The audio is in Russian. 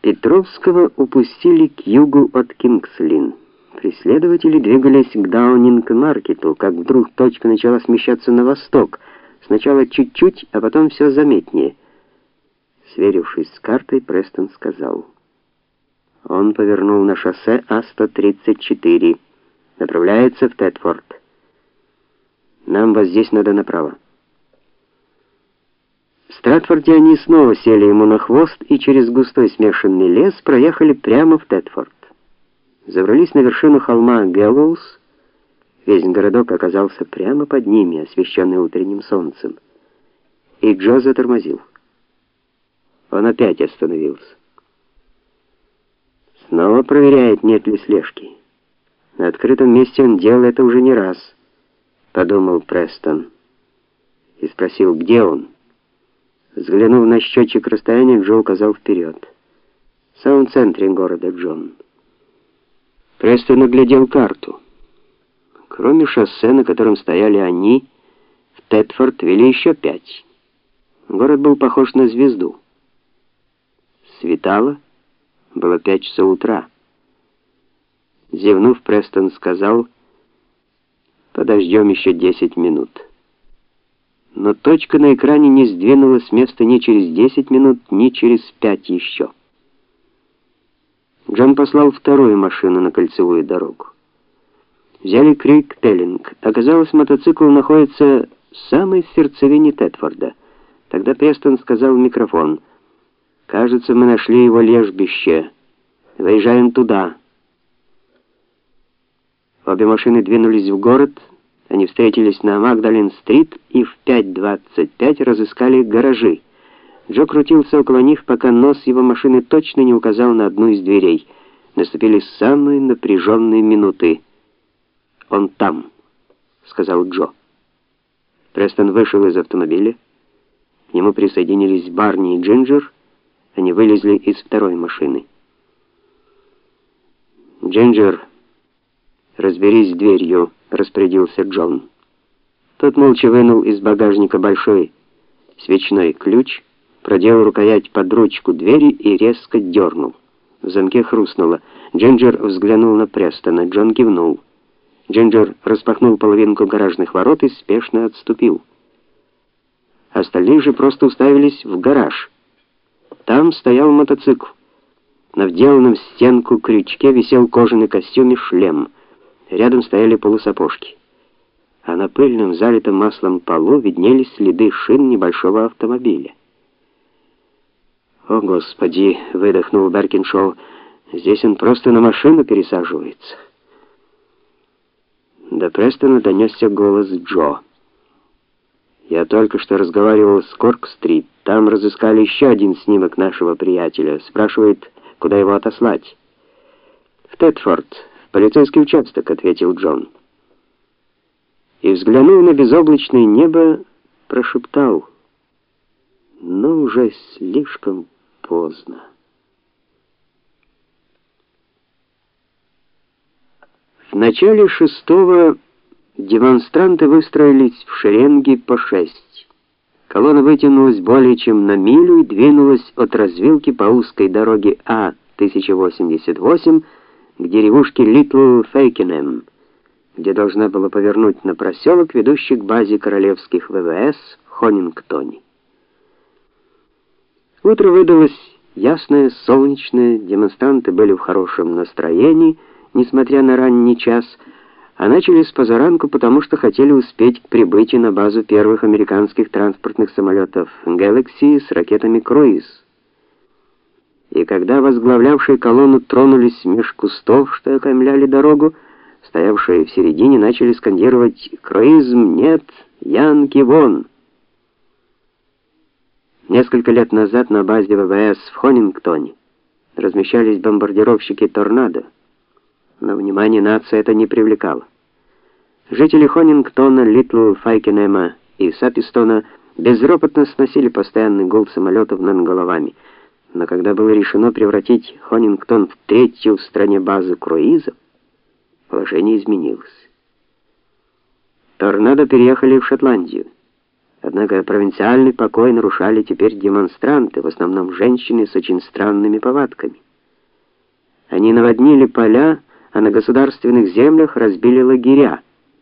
Петровского упустили к югу от Кингслин. Преследователи двигались к Даунинг-маркету, как вдруг точка начала смещаться на восток. Сначала чуть-чуть, а потом все заметнее. Сверившись с картой, Престон сказал: "Он повернул на шоссе А134, направляется в Тетфорд. Нам вот здесь надо направо". Стратфорде они снова сели ему на хвост и через густой смешанный лес проехали прямо в Тетфорд. Забрались на вершину холма Гэллоус. Весь городок оказался прямо под ними, освещенный утренним солнцем. И Джо затормозил. Он опять остановился. Снова проверяет, нет ли слежки. На открытом месте он делал это уже не раз, подумал Престон. И спросил, где он. Взглянув на счетчик расстояния, Джо указал вперед. В самом центре города Джон. Престон оглядел карту. Кроме шоссе, на котором стояли они, в Тетфорд вели еще пять. Город был похож на звезду. Светало, было пять часов утра. Зевнув, Престон сказал, «Подождем еще десять минут» но точка на экране не сдвинулась с места ни через 10 минут, ни через 5 еще. Джон послал вторую машину на кольцевую дорогу. Взяли Крик-Теллинг. Оказалось, мотоцикл находится в самой сердцевине Тетфорда. Тогда Престон сказал в микрофон: "Кажется, мы нашли его лежбище. Выезжаем туда". Обе машины двинулись в город. Они встретились на Магдалин-стрит и в 5:25 разыскали гаражи. Джо крутился около них, пока нос его машины точно не указал на одну из дверей. Наступили самые напряженные минуты. "Он там", сказал Джо. Престон вышел из автомобиля. К нему присоединились Барни и Джинджер. Они вылезли из второй машины. Джинджер, разберись с дверью распорядился Джон. Тот молча вынул из багажника большой свечной ключ, продел рукоять под ручку двери и резко дернул. В замке хрустнуло. Джинджер взглянул на Престона, Джон кивнул. Джинджер распахнул половинку гаражных ворот и спешно отступил. Остальные же просто уставились в гараж. Там стоял мотоцикл. На вделанном в стенку крючке висел кожаный костюм и шлем. Рядом стояли полусапожки. А на пыльном, залитом маслом полу виднелись следы шин небольшого автомобиля. «О, Господи!» — выдохнул Беркиншоу. «Здесь он просто на машину пересаживается». До Престона донесся голос Джо. «Я только что разговаривал с Корк-стрит. Там разыскали еще один снимок нашего приятеля. Спрашивает, куда его отослать». «В Тетфорд, полицейский участок, ответил Джон. И взглянув на безоблачное небо, прошептал: "Но «Ну, уже слишком поздно". В начале шестого демонстранты выстроились в шеренги по шесть. Колонна вытянулась более чем на милю и двинулась от развилки по узкой дороге А-1088 к деревушке Литл Фейкенем, где должна была повернуть на проселок, ведущий к базе королевских ВВС в Хонингтоне. Утро выдалось ясное, солнечное, демонстранты были в хорошем настроении, несмотря на ранний час, а начали с позаранку, потому что хотели успеть к прибытию на базу первых американских транспортных самолетов Galaxy с ракетами Круиз и когда возглавлявшие колонну тронулись меж кустов, что окаймляли дорогу, стоявшие в середине начали скандировать «Круизм нет! Янки вон!». Несколько лет назад на базе ВВС в Хонингтоне размещались бомбардировщики «Торнадо», но внимание нации это не привлекало. Жители Хонингтона, Литл Файкенема и Сапистона безропотно сносили постоянный гул самолетов над головами – но когда было решено превратить Хонингтон в третью в стране базу круизов, положение изменилось. Торнадо переехали в Шотландию. Однако провинциальный покой нарушали теперь демонстранты, в основном женщины с очень странными повадками. Они наводнили поля, а на государственных землях разбили лагеря.